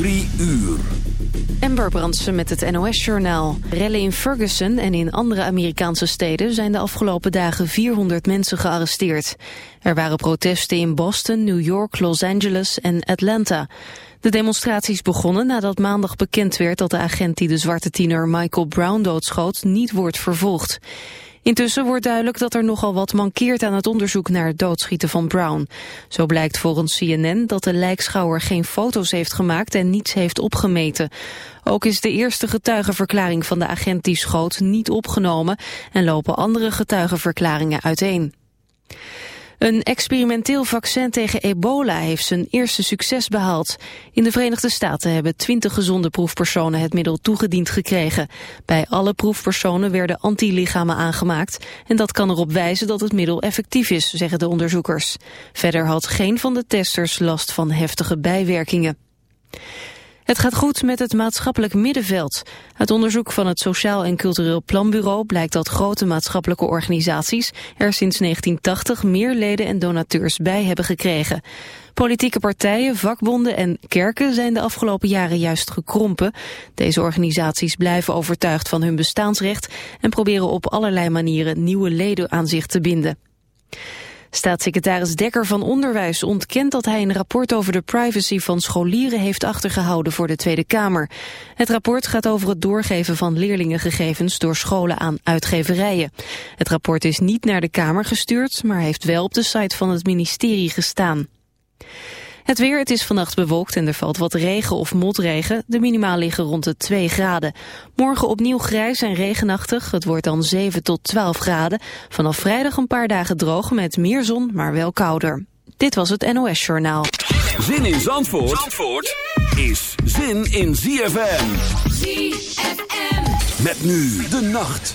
Drie uur. Ember Brandsen met het NOS-journaal. Rellen in Ferguson en in andere Amerikaanse steden zijn de afgelopen dagen 400 mensen gearresteerd. Er waren protesten in Boston, New York, Los Angeles en Atlanta. De demonstraties begonnen nadat maandag bekend werd dat de agent die de zwarte tiener Michael Brown doodschoot niet wordt vervolgd. Intussen wordt duidelijk dat er nogal wat mankeert aan het onderzoek naar het doodschieten van Brown. Zo blijkt volgens CNN dat de lijkschouwer geen foto's heeft gemaakt en niets heeft opgemeten. Ook is de eerste getuigenverklaring van de agent die schoot niet opgenomen en lopen andere getuigenverklaringen uiteen. Een experimenteel vaccin tegen ebola heeft zijn eerste succes behaald. In de Verenigde Staten hebben twintig gezonde proefpersonen het middel toegediend gekregen. Bij alle proefpersonen werden antilichamen aangemaakt en dat kan erop wijzen dat het middel effectief is, zeggen de onderzoekers. Verder had geen van de testers last van heftige bijwerkingen. Het gaat goed met het maatschappelijk middenveld. Uit onderzoek van het Sociaal en Cultureel Planbureau blijkt dat grote maatschappelijke organisaties er sinds 1980 meer leden en donateurs bij hebben gekregen. Politieke partijen, vakbonden en kerken zijn de afgelopen jaren juist gekrompen. Deze organisaties blijven overtuigd van hun bestaansrecht en proberen op allerlei manieren nieuwe leden aan zich te binden. Staatssecretaris Dekker van Onderwijs ontkent dat hij een rapport over de privacy van scholieren heeft achtergehouden voor de Tweede Kamer. Het rapport gaat over het doorgeven van leerlingengegevens door scholen aan uitgeverijen. Het rapport is niet naar de Kamer gestuurd, maar heeft wel op de site van het ministerie gestaan. Het weer, het is vannacht bewolkt en er valt wat regen of motregen. De minimaal liggen rond de 2 graden. Morgen opnieuw grijs en regenachtig. Het wordt dan 7 tot 12 graden. Vanaf vrijdag een paar dagen droog met meer zon, maar wel kouder. Dit was het NOS Journaal. Zin in Zandvoort, Zandvoort is zin in ZFM. ZFM. Met nu de nacht.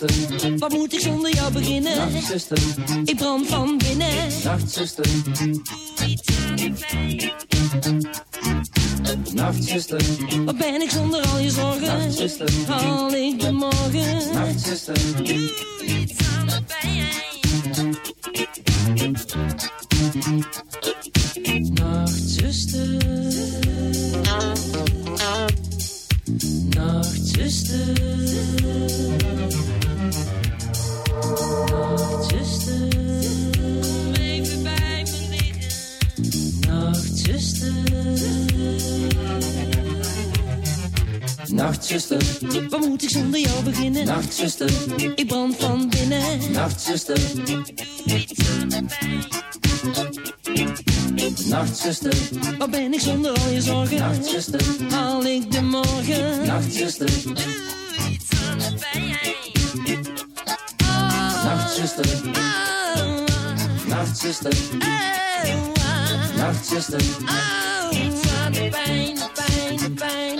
Nachtzuster, Wat moet ik zonder jou beginnen? nachtzuster, Ik brand van binnen. nachtzuster, Doe iets aan de pijn. nachtzuster, Wat ben ik zonder al je zorgen? nachtzuster, Haal ik de morgen? nachtzuster, Doe iets Waar moet ik zonder jou beginnen? Nachtzuster, ik brand van binnen. Nachtzuster, iets. Nachtzuster, waar ben ik zonder al je zorgen? Nachtzuster, haal ik de morgen? Nachtzuster, doe iets Nachtzuster, de pijn. Nachtzuster, oh. Nachtzuster. Nachtzuster, iets de pijn, de pijn, de pijn.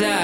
outside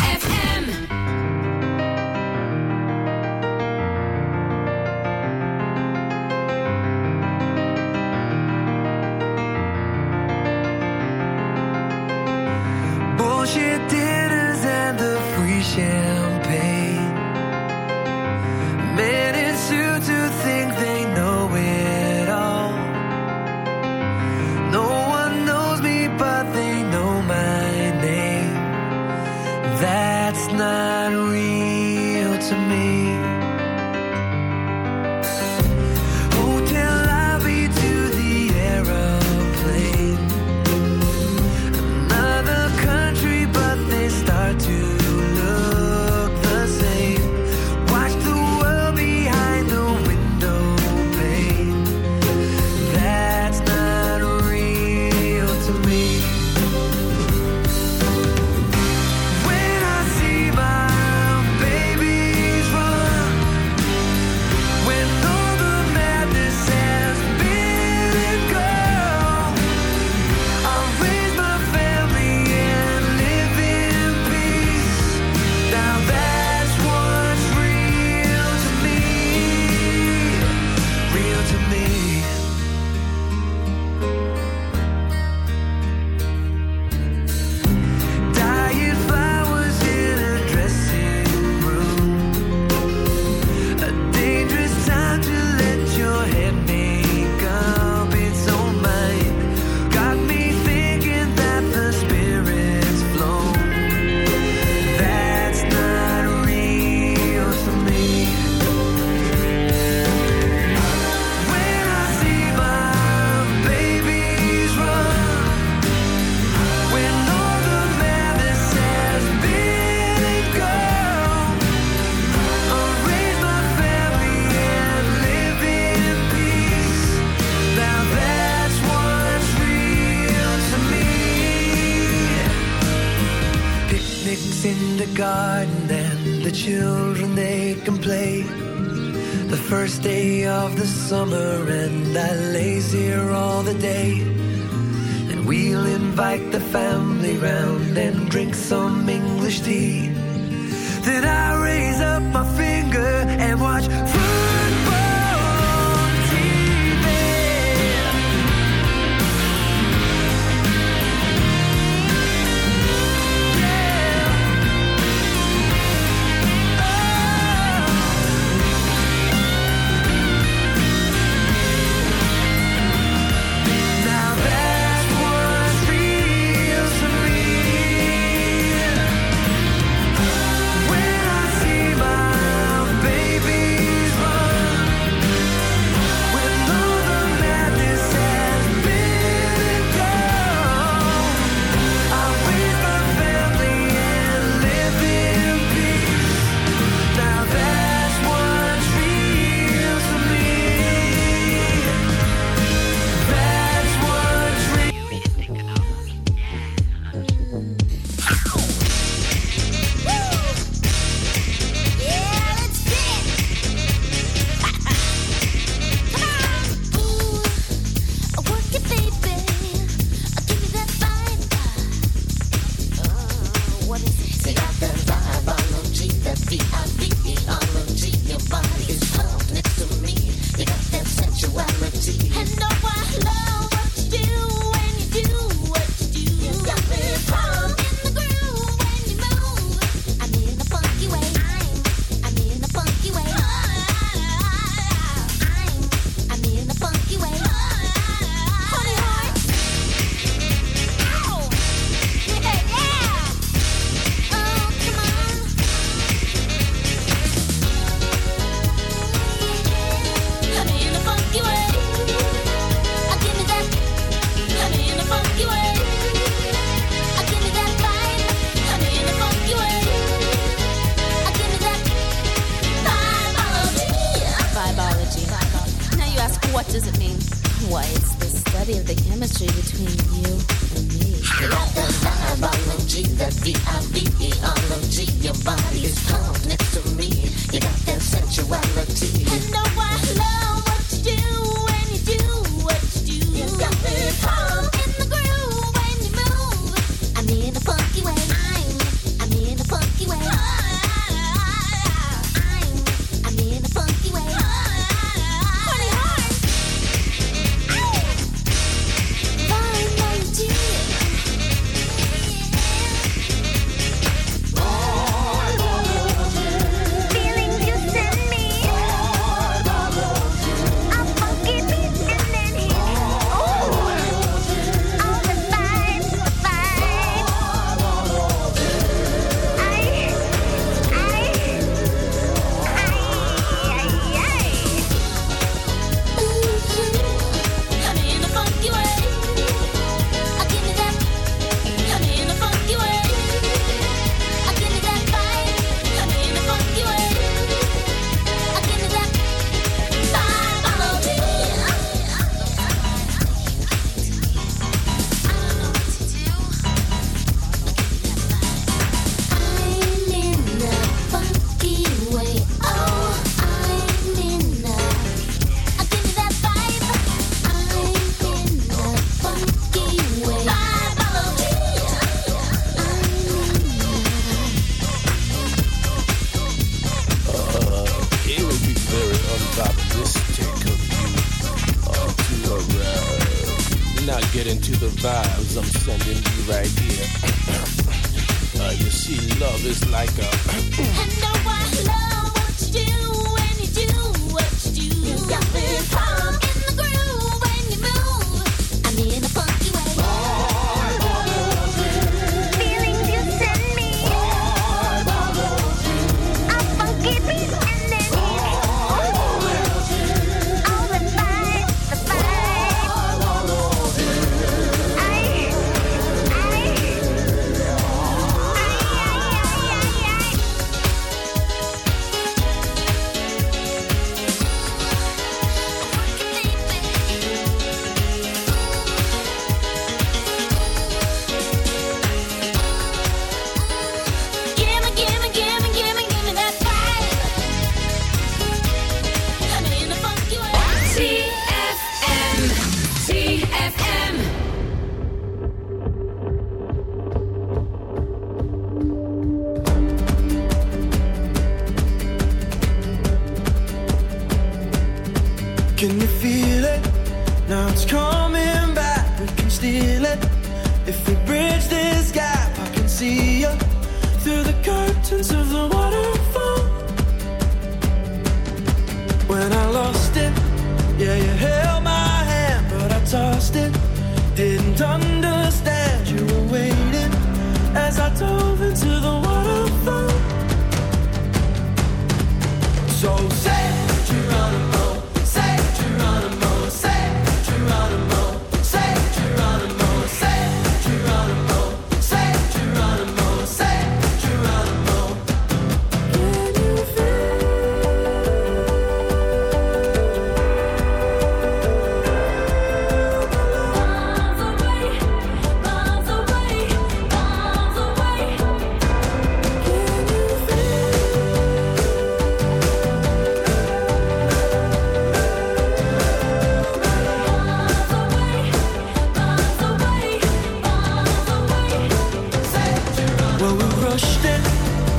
rushed it,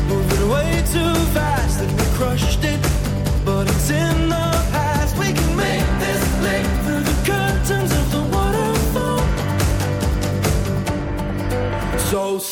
moving way too fast, and we crushed it. But it's in the past. We can make this leap through the curtains of the waterfall. So.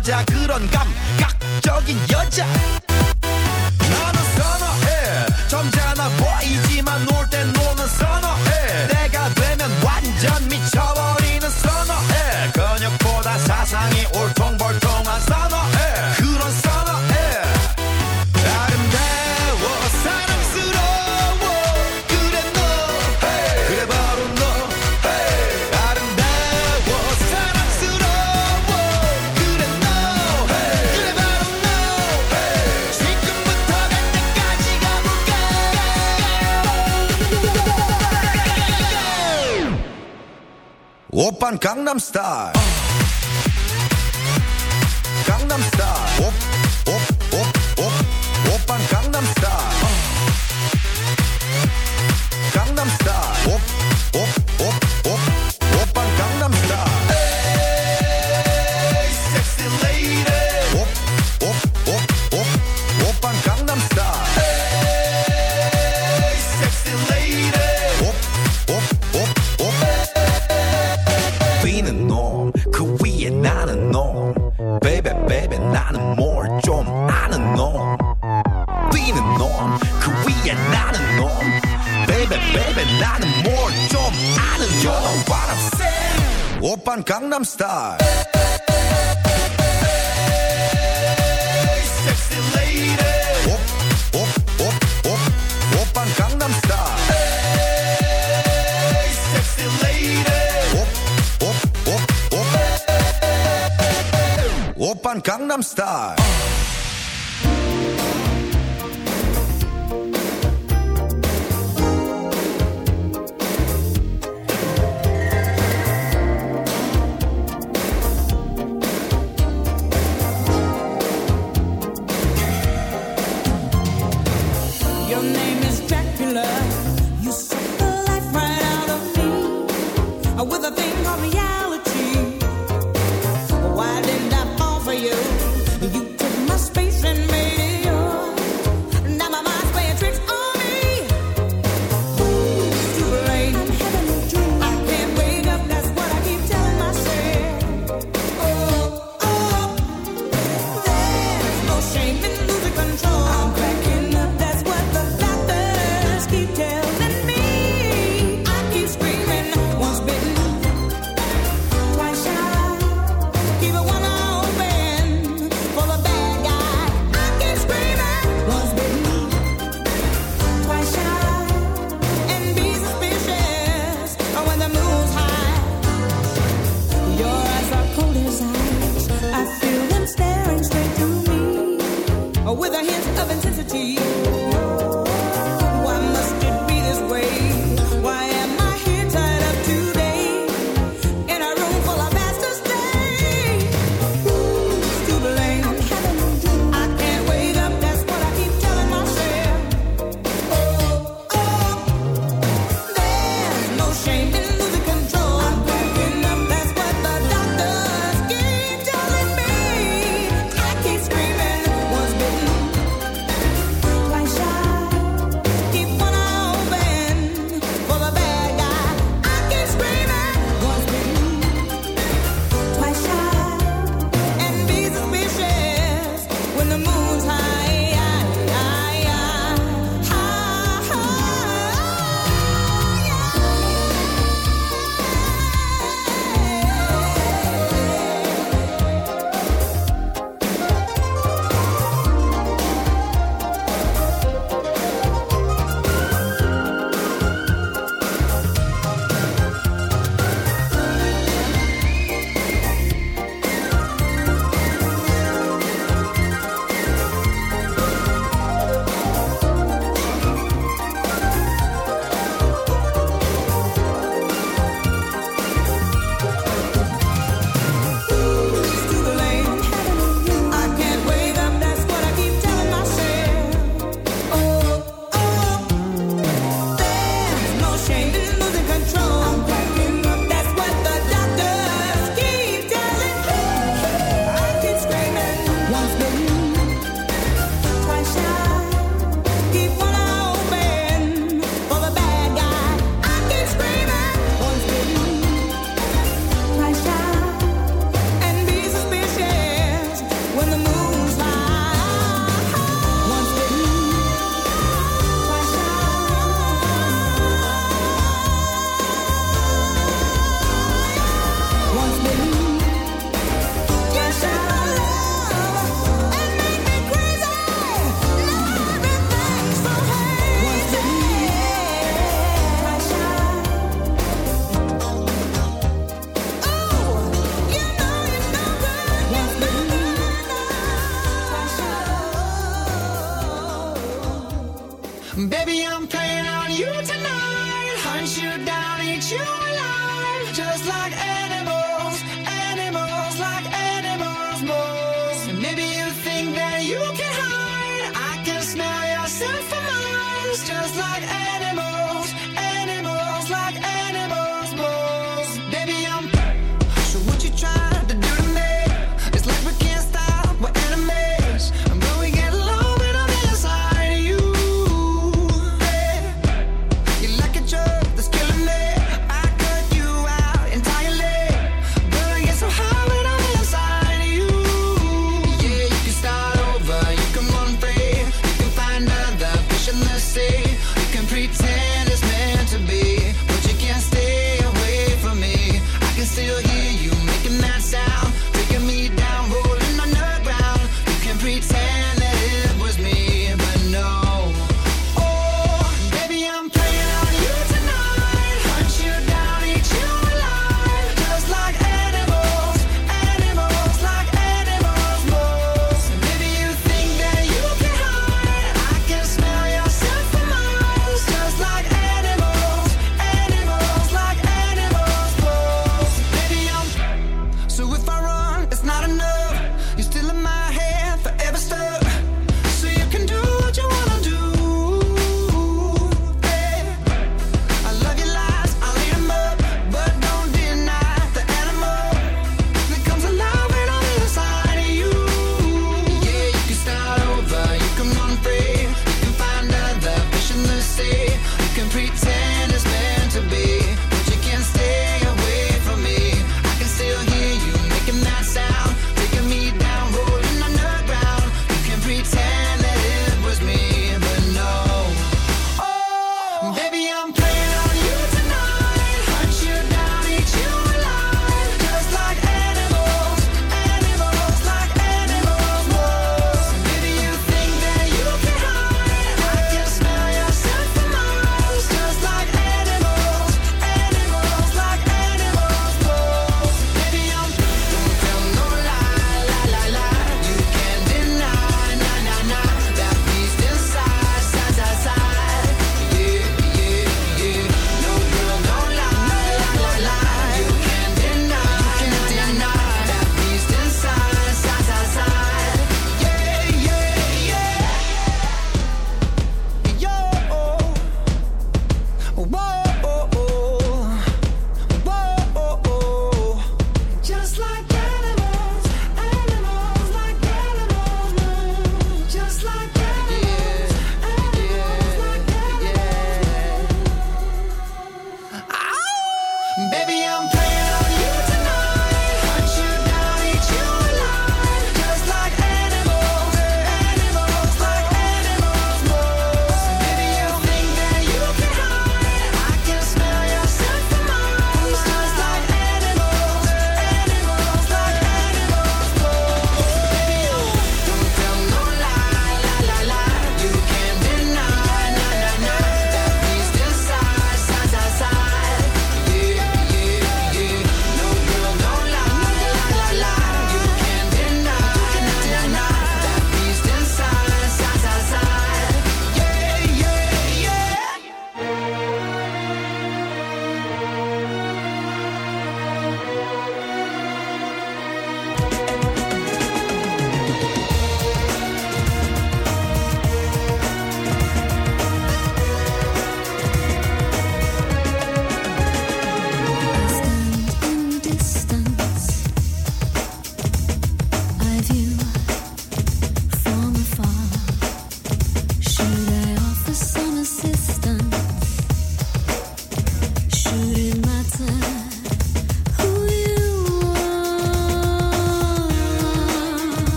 맞아. 그런 감 star. Gangnam Style with